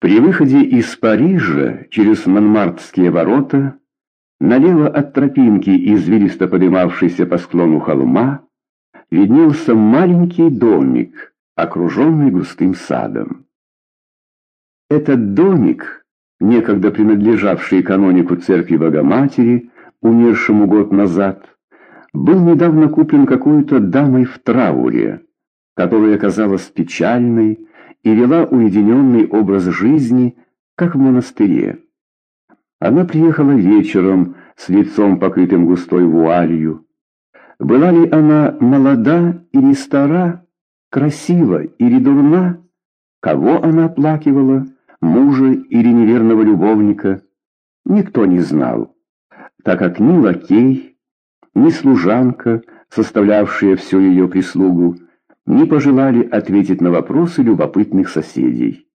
При выходе из Парижа через Монмартские ворота, налево от тропинки, извилисто подымавшейся по склону холма, виднелся маленький домик, окруженный густым садом. Этот домик, некогда принадлежавший канонику церкви Богоматери, умершему год назад, был недавно куплен какой-то дамой в трауре, которая казалась печальной, и вела уединенный образ жизни, как в монастыре. Она приехала вечером с лицом покрытым густой вуалью. Была ли она молода или стара, красива или дурна? Кого она оплакивала, мужа или неверного любовника? Никто не знал, так как ни лакей, ни служанка, составлявшая всю ее прислугу, не пожелали ответить на вопросы любопытных соседей.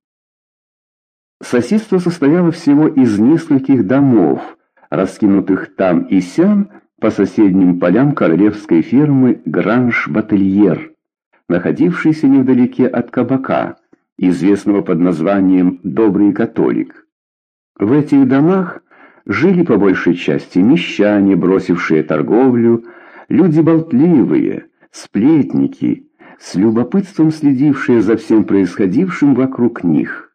Соседство состояло всего из нескольких домов, раскинутых там и сям по соседним полям королевской фермы Гранж-Бательер, находившейся невдалеке от кабака, известного под названием «Добрый католик». В этих домах жили по большей части мещане, бросившие торговлю, люди болтливые, сплетники, с любопытством следившие за всем происходившим вокруг них.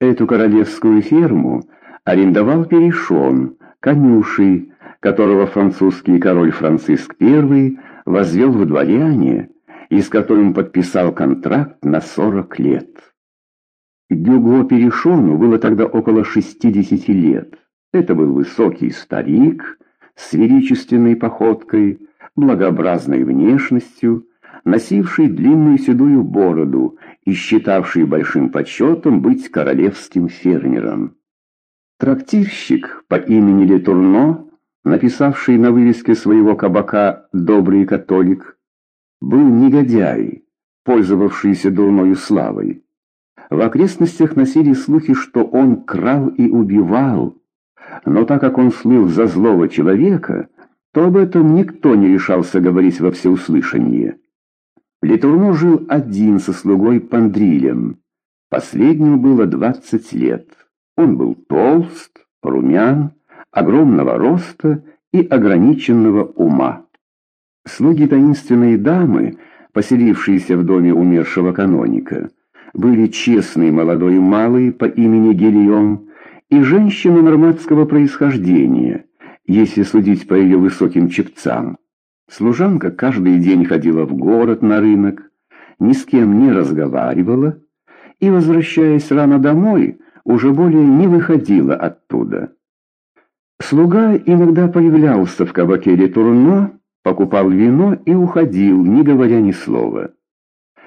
Эту королевскую ферму арендовал Перешон, конюший, которого французский король Франциск I возвел в дворяне и с которым подписал контракт на 40 лет. Гюго Перешону было тогда около 60 лет. Это был высокий старик с величественной походкой, благообразной внешностью, носивший длинную седую бороду и считавший большим почетом быть королевским фермером. Трактирщик по имени Летурно, написавший на вывеске своего кабака «Добрый католик», был негодяй, пользовавшийся дурною славой. В окрестностях носили слухи, что он крал и убивал, но так как он слыл за злого человека, то об этом никто не решался говорить во всеуслышание. Литурно жил один со слугой Пандрилем. Последнему было двадцать лет. Он был толст, румян, огромного роста и ограниченного ума. Слуги таинственной дамы, поселившиеся в доме умершего каноника, были честный молодой малый по имени Гильон и женщина нормандского происхождения, если судить по ее высоким чепцам. Служанка каждый день ходила в город на рынок, ни с кем не разговаривала и, возвращаясь рано домой, уже более не выходила оттуда. Слуга иногда появлялся в кабаке Ретурно, покупал вино и уходил, не говоря ни слова.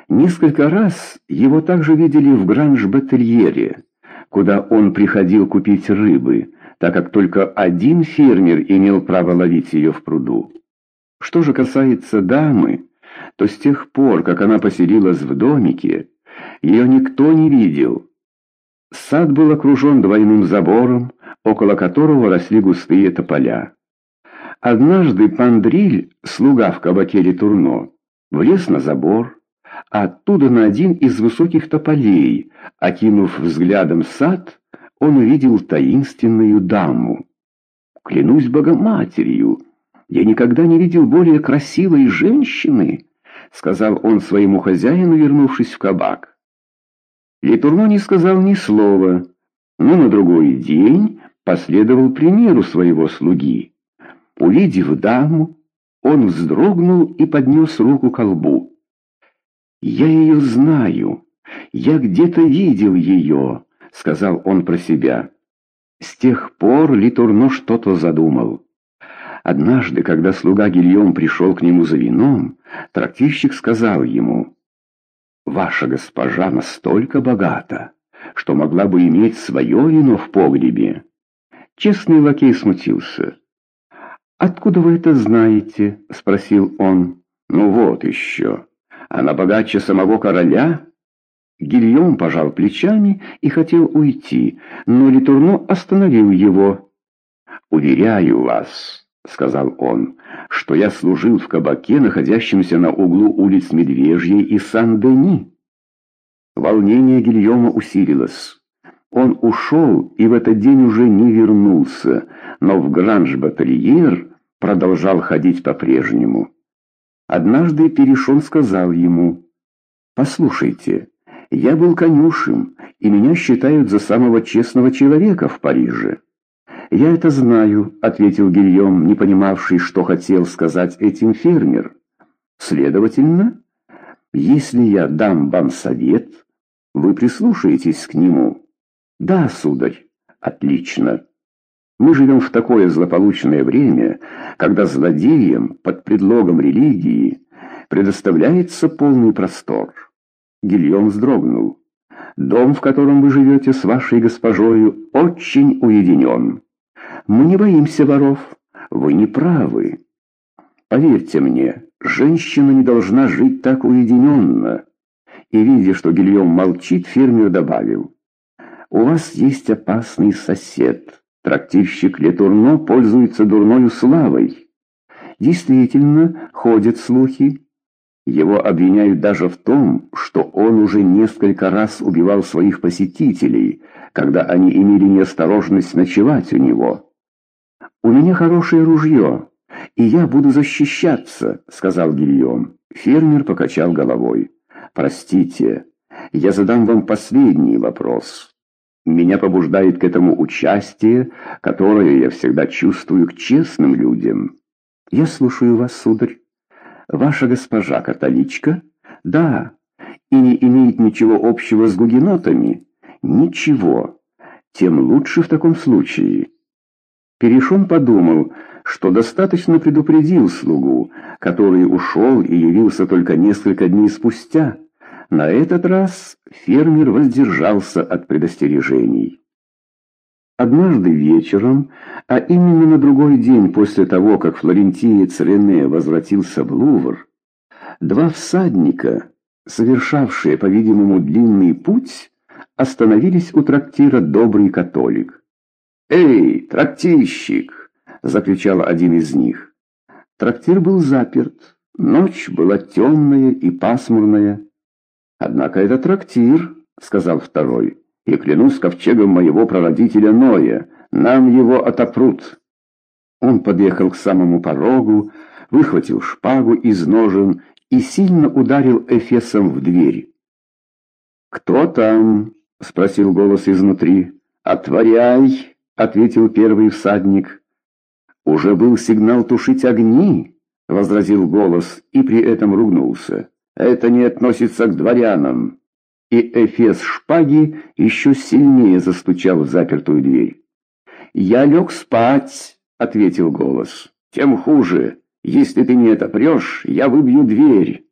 Несколько раз его также видели в Гранж-Бательере, куда он приходил купить рыбы, так как только один фермер имел право ловить ее в пруду. Что же касается дамы, то с тех пор, как она поселилась в домике, ее никто не видел. Сад был окружен двойным забором, около которого росли густые тополя. Однажды Пандриль, слуга в кабаке Турно, влез на забор, а оттуда на один из высоких тополей, окинув взглядом сад, он увидел таинственную даму. «Клянусь Богоматерью!» «Я никогда не видел более красивой женщины», — сказал он своему хозяину, вернувшись в кабак. Литурно не сказал ни слова, но на другой день последовал примеру своего слуги. Увидев даму, он вздрогнул и поднес руку к лбу. «Я ее знаю, я где-то видел ее», — сказал он про себя. С тех пор Литурно что-то задумал. Однажды, когда слуга Гильем пришел к нему за вином, трактирщик сказал ему, «Ваша госпожа настолько богата, что могла бы иметь свое вино в погребе». Честный лакей смутился. «Откуда вы это знаете?» — спросил он. «Ну вот еще. Она богаче самого короля?» Гильем пожал плечами и хотел уйти, но Литурно остановил его. «Уверяю вас, — сказал он, — что я служил в кабаке, находящемся на углу улиц Медвежьей и Сан-Дени. Волнение Гильома усилилось. Он ушел и в этот день уже не вернулся, но в Гранж-Батальер продолжал ходить по-прежнему. Однажды Перешон сказал ему, «Послушайте, я был конюшем, и меня считают за самого честного человека в Париже». «Я это знаю», — ответил Гильем, не понимавший, что хотел сказать этим фермер. «Следовательно, если я дам вам совет, вы прислушаетесь к нему». «Да, сударь, отлично». Мы живем в такое злополучное время, когда злодеям под предлогом религии предоставляется полный простор. Гильем вздрогнул. Дом, в котором вы живете с вашей госпожою, очень уединен. Мы не боимся воров. Вы не правы. Поверьте мне, женщина не должна жить так уединенно. И, видя, что Гильем молчит, фермер добавил. У вас есть опасный сосед. Трактирщик Летурно пользуется дурною славой. Действительно, ходят слухи. Его обвиняют даже в том, что он уже несколько раз убивал своих посетителей, когда они имели неосторожность ночевать у него. «У меня хорошее ружье, и я буду защищаться», — сказал Гильем. Фермер покачал головой. «Простите, я задам вам последний вопрос». Меня побуждает к этому участие, которое я всегда чувствую к честным людям. Я слушаю вас, сударь. Ваша госпожа католичка? Да. И не имеет ничего общего с гугенотами? Ничего. Тем лучше в таком случае. Перешон подумал, что достаточно предупредил слугу, который ушел и явился только несколько дней спустя. На этот раз фермер воздержался от предостережений. Однажды вечером, а именно на другой день после того, как флорентиец Рене возвратился в Лувр, два всадника, совершавшие, по-видимому, длинный путь, остановились у трактира «Добрый католик». «Эй, трактирщик!» — закричал один из них. Трактир был заперт, ночь была темная и пасмурная. «Однако это трактир», — сказал второй, — «и клянусь ковчегом моего прародителя Ноя, нам его отопрут». Он подъехал к самому порогу, выхватил шпагу из ножен и сильно ударил эфесом в дверь. «Кто там?» — спросил голос изнутри. «Отворяй!» — ответил первый всадник. «Уже был сигнал тушить огни!» — возразил голос и при этом ругнулся. Это не относится к дворянам. И Эфес шпаги еще сильнее застучал в запертую дверь. «Я лег спать», — ответил голос. «Тем хуже. Если ты не отопрешь, я выбью дверь».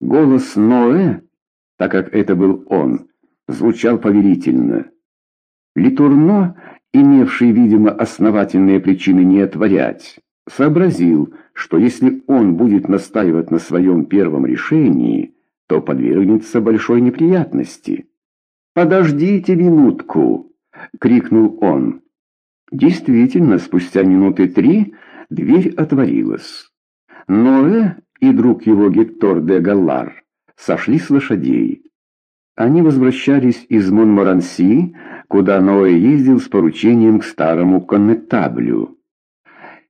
Голос Ноэ, так как это был он, звучал повелительно. Литурно, имевший, видимо, основательные причины не отворять, сообразил, что если он будет настаивать на своем первом решении, то подвергнется большой неприятности. «Подождите минутку!» — крикнул он. Действительно, спустя минуты три дверь отворилась. Ноэ и друг его Гектор де Галлар сошли с лошадей. Они возвращались из Монморанси, куда Ноэ ездил с поручением к старому коннетаблю.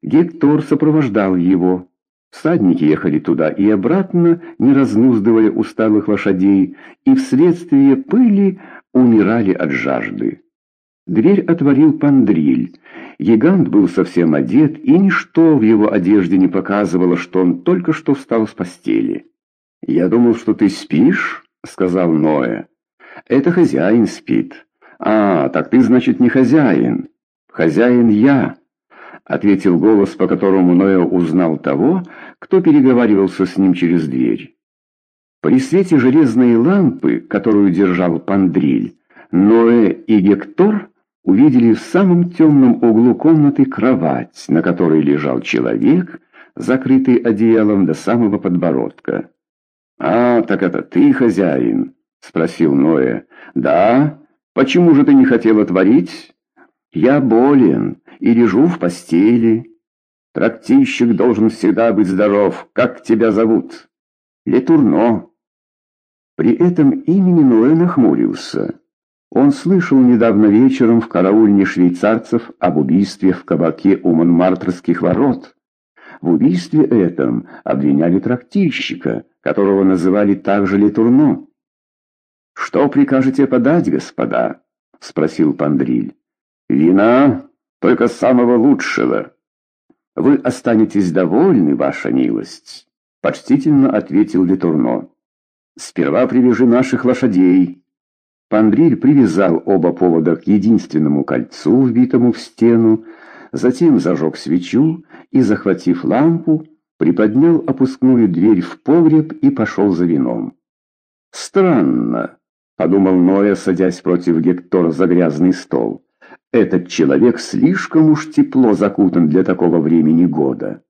Гектор сопровождал его. Всадники ехали туда и обратно, не разнуздывая усталых лошадей, и вследствие пыли умирали от жажды. Дверь отворил Пандриль. Гигант был совсем одет, и ничто в его одежде не показывало, что он только что встал с постели. «Я думал, что ты спишь», — сказал Ноэ. «Это хозяин спит». «А, так ты, значит, не хозяин». «Хозяин я» ответил голос, по которому Ноэ узнал того, кто переговаривался с ним через дверь. При свете железной лампы, которую держал Пандриль, Ноэ и Гектор увидели в самом темном углу комнаты кровать, на которой лежал человек, закрытый одеялом до самого подбородка. «А, так это ты, хозяин?» — спросил Ноэ. «Да? Почему же ты не хотел отворить?» «Я болен и лежу в постели. Трактищик должен всегда быть здоров. Как тебя зовут? Летурно. При этом имени Ноэ нахмурился. Он слышал недавно вечером в караульне швейцарцев об убийстве в кабаке у Монмартрских ворот. В убийстве этом обвиняли трактирщика, которого называли также Летурно. «Что прикажете подать, господа?» — спросил Пандриль. «Вина только самого лучшего». «Вы останетесь довольны, ваша милость», — почтительно ответил Летурно. «Сперва привяжи наших лошадей». Пандриль привязал оба повода к единственному кольцу, вбитому в стену, затем зажег свечу и, захватив лампу, приподнял опускную дверь в погреб и пошел за вином. «Странно», — подумал Ноя, садясь против Гектора за грязный стол. «Этот человек слишком уж тепло закутан для такого времени года».